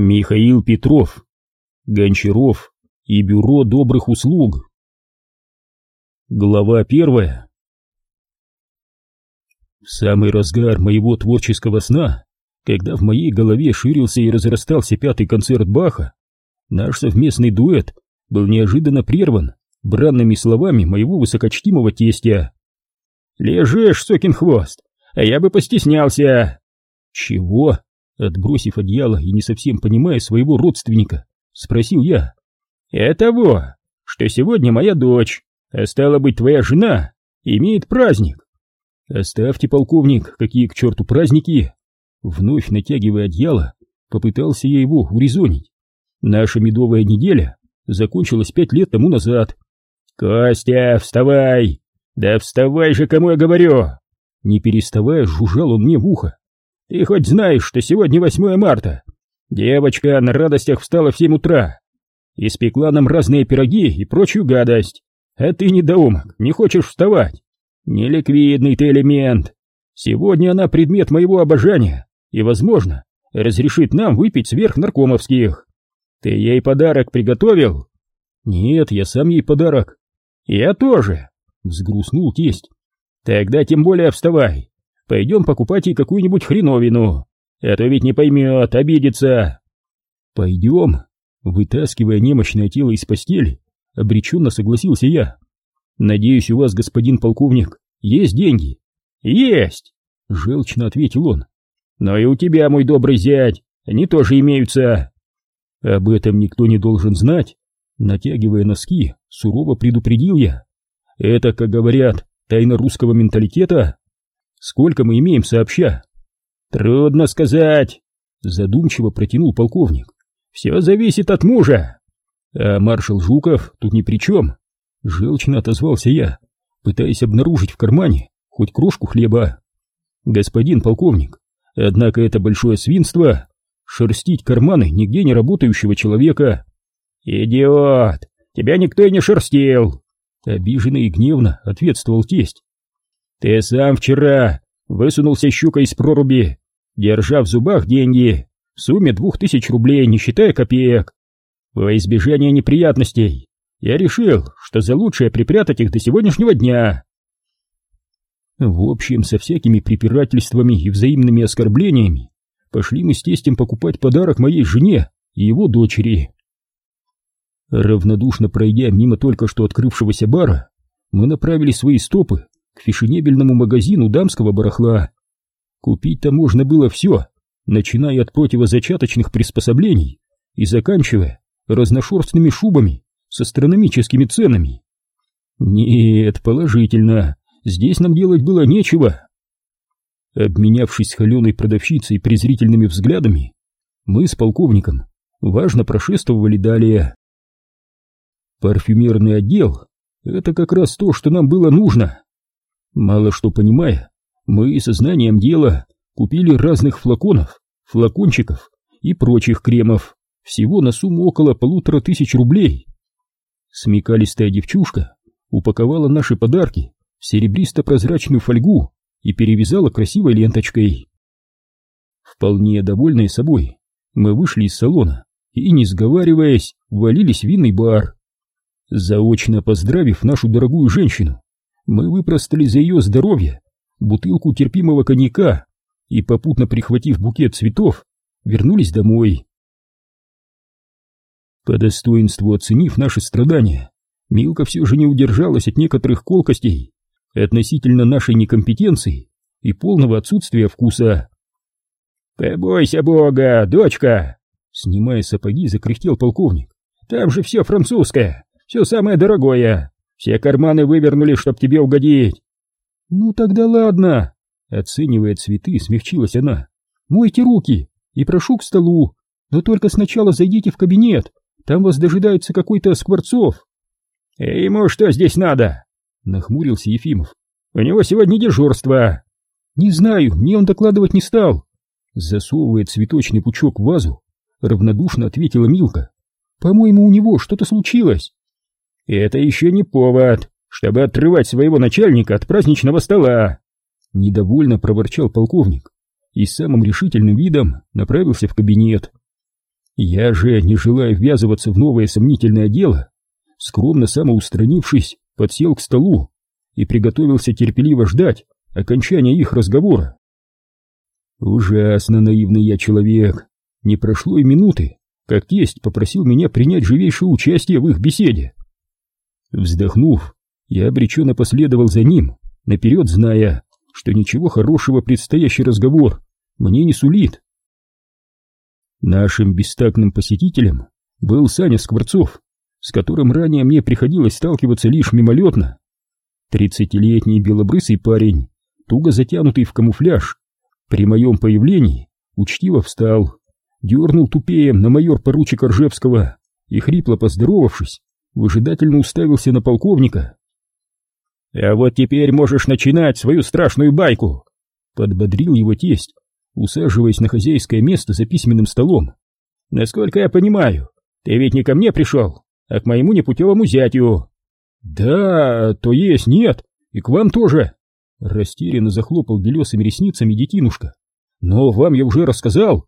Михаил Петров, Гончаров и Бюро добрых услуг. Глава первая. В самый разгар моего творческого сна, когда в моей голове ширился и разрастался пятый концерт Баха, наш совместный дуэт был неожиданно прерван бранными словами моего высокочтимого тестя. «Лежишь, сокин хвост, а я бы постеснялся!» «Чего?» Отбросив одеяло и не совсем понимая своего родственника, спросил я. «Этого, что сегодня моя дочь, а стала быть твоя жена, имеет праздник». «Оставьте, полковник, какие к черту праздники!» Вновь натягивая одеяло, попытался я его урезонить. «Наша медовая неделя закончилась пять лет тому назад». «Костя, вставай! Да вставай же, кому я говорю!» Не переставая, жужжал он мне в ухо. Ты хоть знаешь, что сегодня 8 марта? Девочка на радостях встала в 7 утра. Испекла нам разные пироги и прочую гадость. А ты, недоумок, не хочешь вставать? Неликвидный ты элемент. Сегодня она предмет моего обожания и, возможно, разрешит нам выпить сверх наркомовских. Ты ей подарок приготовил? Нет, я сам ей подарок. Я тоже, взгрустнул тесть. Тогда тем более вставай. Пойдем покупать ей какую-нибудь хреновину. Это ведь не поймет, обидится. Пойдем. Вытаскивая немощное тело из постели, обреченно согласился я. Надеюсь, у вас, господин полковник, есть деньги? Есть, желчно ответил он. Но и у тебя, мой добрый зять, они тоже имеются. Об этом никто не должен знать. Натягивая носки, сурово предупредил я. Это, как говорят, тайна русского менталитета. Сколько мы имеем сообща? Трудно сказать, задумчиво протянул полковник. Все зависит от мужа. А маршал Жуков тут ни при чем. Желчно отозвался я, пытаясь обнаружить в кармане хоть крошку хлеба. Господин полковник, однако это большое свинство шерстить карманы нигде не работающего человека. Идиот, тебя никто и не шерстил. Обиженно и гневно ответствовал тесть. Ты сам вчера высунулся щукой из проруби, держа в зубах деньги в сумме двух тысяч рублей, не считая копеек. Во избежание неприятностей я решил, что за лучшее припрятать их до сегодняшнего дня. В общем, со всякими препирательствами и взаимными оскорблениями пошли мы с тестем покупать подарок моей жене и его дочери. Равнодушно пройдя мимо только что открывшегося бара, мы направили свои стопы к фешенебельному магазину дамского барахла. Купить-то можно было все, начиная от противозачаточных приспособлений и заканчивая разношерстными шубами с астрономическими ценами. Нет, положительно, здесь нам делать было нечего. Обменявшись с холеной продавщицей презрительными взглядами, мы с полковником важно прошествовали далее. Парфюмерный отдел — это как раз то, что нам было нужно. Мало что понимая, мы сознанием дела купили разных флаконов, флакончиков и прочих кремов, всего на сумму около полутора тысяч рублей. Смекалистая девчушка упаковала наши подарки в серебристо-прозрачную фольгу и перевязала красивой ленточкой. Вполне довольные собой, мы вышли из салона и, не сговариваясь, валились в винный бар. Заочно поздравив нашу дорогую женщину, мы выпростали за ее здоровье бутылку терпимого коньяка и, попутно прихватив букет цветов, вернулись домой. По достоинству оценив наши страдания, Милка все же не удержалась от некоторых колкостей относительно нашей некомпетенции и полного отсутствия вкуса. «Побойся Бога, дочка!» Снимая сапоги, закряхтел полковник. «Там же все французское, все самое дорогое. Все карманы вывернули, чтоб тебе угодить. Ну тогда ладно. Оценивая цветы, смягчилась она. Мойте руки и прошу к столу. Но только сначала зайдите в кабинет. Там вас дожидается какой-то Скворцов. «Э, ему что здесь надо? Нахмурился Ефимов. У него сегодня дежурство. Не знаю, мне он докладывать не стал. Засовывая цветочный пучок в вазу, равнодушно ответила Милка. По-моему, у него что-то случилось. «Это еще не повод, чтобы отрывать своего начальника от праздничного стола!» Недовольно проворчал полковник и самым решительным видом направился в кабинет. Я же, не желая ввязываться в новое сомнительное дело, скромно самоустранившись, подсел к столу и приготовился терпеливо ждать окончания их разговора. Ужасно наивный я человек. Не прошло и минуты, как тесть попросил меня принять живейшее участие в их беседе. Вздохнув, я обреченно последовал за ним, наперед зная, что ничего хорошего предстоящий разговор мне не сулит. Нашим бестактным посетителем был Саня Скворцов, с которым ранее мне приходилось сталкиваться лишь мимолетно. Тридцатилетний белобрысый парень, туго затянутый в камуфляж, при моем появлении учтиво встал, дернул тупеем на майор-поручика Ржевского и, хрипло поздоровавшись, выжидательно уставился на полковника. «А вот теперь можешь начинать свою страшную байку!» — подбодрил его тесть, усаживаясь на хозяйское место за письменным столом. «Насколько я понимаю, ты ведь не ко мне пришел, а к моему непутевому зятю». «Да, то есть нет, и к вам тоже!» Растерянно захлопал белесыми ресницами детинушка. «Но вам я уже рассказал!»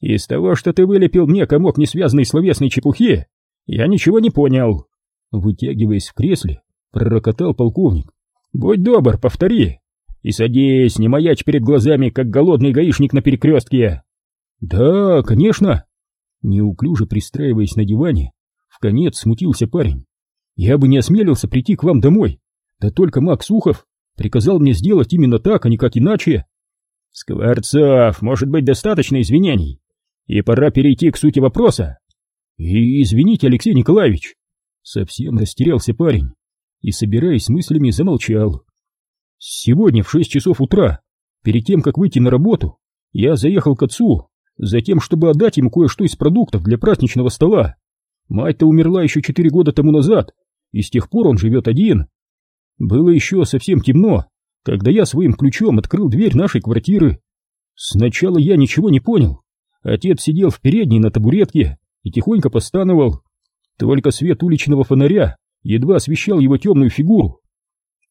«Из того, что ты вылепил мне комок несвязанной словесной чепухи, я ничего не понял!» Вытягиваясь в кресле, пророкотал полковник. «Будь добр, повтори!» «И садись, не маячь перед глазами, как голодный гаишник на перекрестке!» «Да, конечно!» Неуклюже пристраиваясь на диване, в конец смутился парень. «Я бы не осмелился прийти к вам домой, да только Макс Ухов приказал мне сделать именно так, а не как иначе!» «Скворцов, может быть, достаточно извинений, и пора перейти к сути вопроса!» «И извините, Алексей Николаевич!» Совсем растерялся парень и, собираясь с мыслями, замолчал. Сегодня в шесть часов утра, перед тем, как выйти на работу, я заехал к отцу, за тем, чтобы отдать ему кое-что из продуктов для праздничного стола. Мать-то умерла еще четыре года тому назад, и с тех пор он живет один. Было еще совсем темно, когда я своим ключом открыл дверь нашей квартиры. Сначала я ничего не понял. Отец сидел в передней на табуретке и тихонько постановал. Только свет уличного фонаря едва освещал его темную фигуру.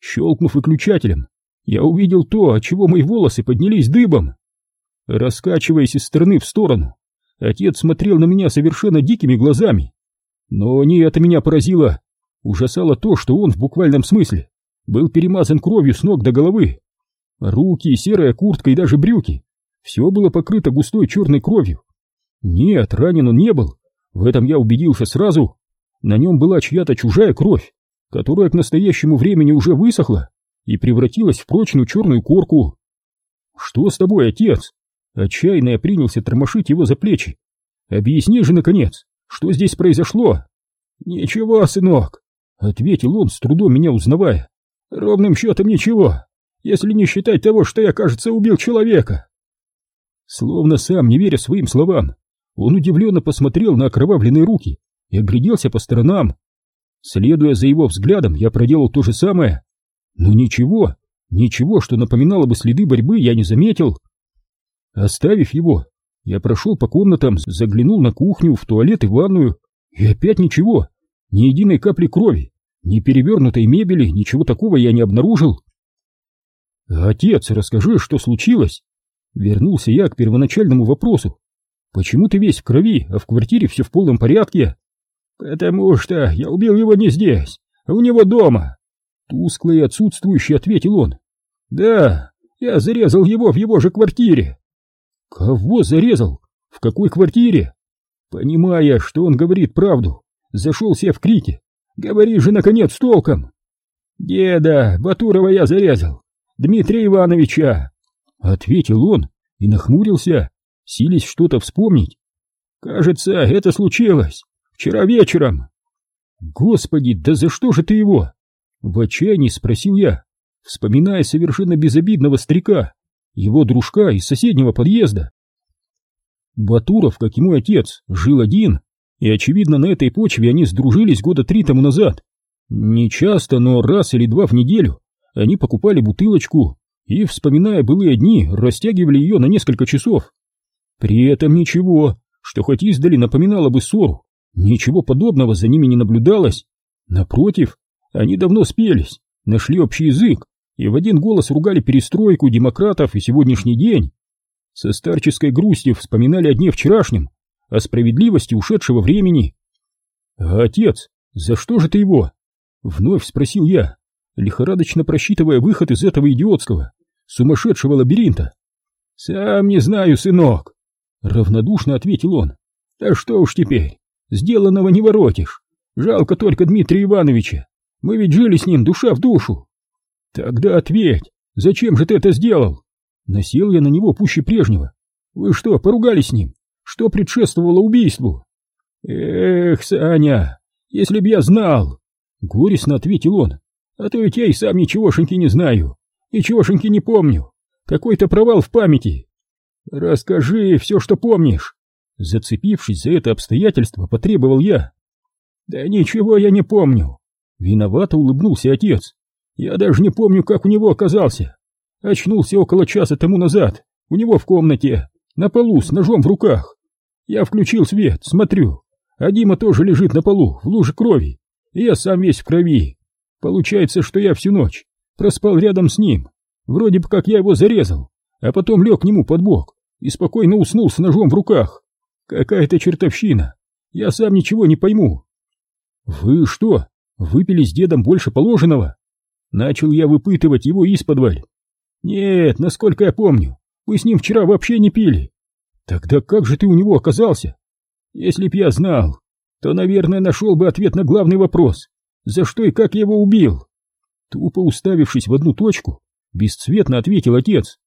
Щелкнув выключателем, я увидел то, от чего мои волосы поднялись дыбом. Раскачиваясь из стороны в сторону, отец смотрел на меня совершенно дикими глазами. Но не это меня поразило. Ужасало то, что он в буквальном смысле был перемазан кровью с ног до головы. Руки, серая куртка и даже брюки. Все было покрыто густой черной кровью. Нет, ранен он не был. В этом я убедился сразу. На нем была чья-то чужая кровь, которая к настоящему времени уже высохла и превратилась в прочную черную корку. «Что с тобой, отец?» Отчаянно я принялся тормошить его за плечи. «Объясни же, наконец, что здесь произошло?» «Ничего, сынок», — ответил он, с трудом меня узнавая. «Ровным счетом ничего, если не считать того, что я, кажется, убил человека». Словно сам, не веря своим словам, он удивленно посмотрел на окровавленные руки и огляделся по сторонам. Следуя за его взглядом, я проделал то же самое. Но ничего, ничего, что напоминало бы следы борьбы, я не заметил. Оставив его, я прошел по комнатам, заглянул на кухню, в туалет и ванную, и опять ничего, ни единой капли крови, ни перевернутой мебели, ничего такого я не обнаружил. «Отец, расскажи, что случилось?» Вернулся я к первоначальному вопросу. «Почему ты весь в крови, а в квартире все в полном порядке?» «Потому что я убил его не здесь, а у него дома!» Тускло и отсутствующе ответил он. «Да, я зарезал его в его же квартире!» «Кого зарезал? В какой квартире?» Понимая, что он говорит правду, зашел себе в крики. «Говори же, наконец, толком!» «Деда, Батурова я зарезал! Дмитрия Ивановича!» Ответил он и нахмурился, сились что-то вспомнить. «Кажется, это случилось Вчера вечером. Господи, да за что же ты его? В отчаянии спросил я, вспоминая совершенно безобидного старика, его дружка из соседнего подъезда. Батуров, как и мой отец, жил один, и, очевидно, на этой почве они сдружились года три тому назад. Не часто, но раз или два в неделю они покупали бутылочку и, вспоминая былые дни, растягивали ее на несколько часов. При этом ничего, что хоть издали напоминало бы ссору, Ничего подобного за ними не наблюдалось. Напротив, они давно спелись, нашли общий язык и в один голос ругали перестройку, демократов и сегодняшний день. Со старческой грустью вспоминали о дне вчерашнем, о справедливости ушедшего времени. А отец, за что же ты его? Вновь спросил я, лихорадочно просчитывая выход из этого идиотского, сумасшедшего лабиринта. Сам не знаю, сынок, равнодушно ответил он. Да что уж теперь, сделанного не воротишь. Жалко только Дмитрия Ивановича. Мы ведь жили с ним душа в душу. Тогда ответь, зачем же ты это сделал? Насел я на него пуще прежнего. Вы что, поругались с ним? Что предшествовало убийству? Эх, Саня, если б я знал, горестно ответил он. А то ведь я и сам ничегошеньки не знаю, ничегошеньки не помню. Какой-то провал в памяти. Расскажи все, что помнишь. Зацепившись за это обстоятельство, потребовал я. Да ничего я не помню. Виновато улыбнулся отец. Я даже не помню, как у него оказался. Очнулся около часа тому назад, у него в комнате, на полу с ножом в руках. Я включил свет, смотрю, а Дима тоже лежит на полу, в луже крови, и я сам весь в крови. Получается, что я всю ночь проспал рядом с ним, вроде бы как я его зарезал, а потом лег к нему под бок и спокойно уснул с ножом в руках. Какая-то чертовщина, я сам ничего не пойму. Вы что, выпили с дедом больше положенного? Начал я выпытывать его из-подваль. Нет, насколько я помню, вы с ним вчера вообще не пили. Тогда как же ты у него оказался? Если б я знал, то, наверное, нашел бы ответ на главный вопрос. За что и как я его убил? Тупо уставившись в одну точку, бесцветно ответил отец.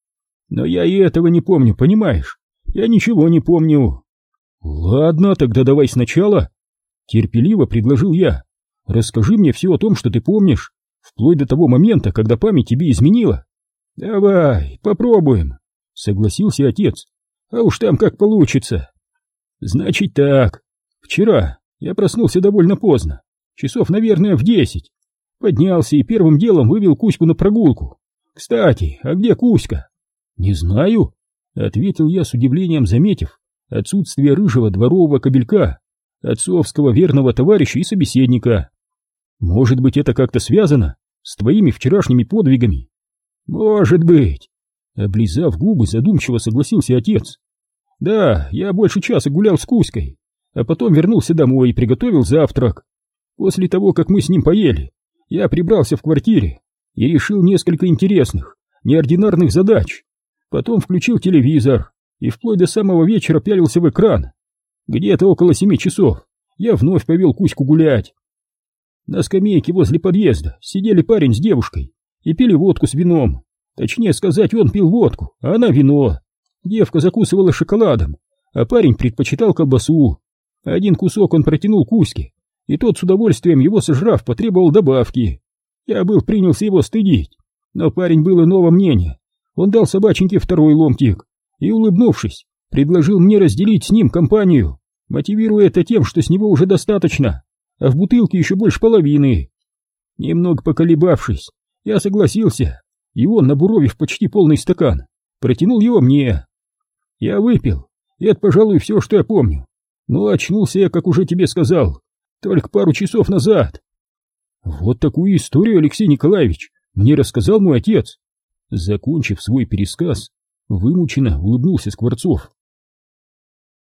Но я и этого не помню, понимаешь? Я ничего не помню. Ладно, тогда давай сначала. Терпеливо предложил я. Расскажи мне все о том, что ты помнишь, вплоть до того момента, когда память тебе изменила. Давай, попробуем, согласился отец. А уж там как получится. Значит так, вчера я проснулся довольно поздно, часов, наверное, в десять. Поднялся и первым делом вывел Кузьку на прогулку. Кстати, а где Кузька? Не знаю, ответил я с удивлением, заметив отсутствие рыжего дворового кобелька, отцовского верного товарища и собеседника. Может быть, это как-то связано с твоими вчерашними подвигами? Может быть. Облизав губы, задумчиво согласился отец. Да, я больше часа гулял с Кузькой, а потом вернулся домой и приготовил завтрак. После того, как мы с ним поели, я прибрался в квартире и решил несколько интересных, неординарных задач. Потом включил телевизор и вплоть до самого вечера пялился в экран. Где-то около семи часов я вновь повел Кузьку гулять. На скамейке возле подъезда сидели парень с девушкой и пили водку с вином. Точнее сказать, он пил водку, а она вино. Девка закусывала шоколадом, а парень предпочитал колбасу. Один кусок он протянул Кузьке, и тот с удовольствием его сожрав потребовал добавки. Я был принялся его стыдить, но парень был иного мнения. Он дал собаченьке второй ломтик и, улыбнувшись, предложил мне разделить с ним компанию, мотивируя это тем, что с него уже достаточно, а в бутылке еще больше половины. Немного поколебавшись, я согласился, и он, набуровив почти полный стакан, протянул его мне. Я выпил, и это, пожалуй, все, что я помню. Но очнулся я, как уже тебе сказал, только пару часов назад. Вот такую историю, Алексей Николаевич, мне рассказал мой отец. Закончив свой пересказ, вымученно улыбнулся Скворцов.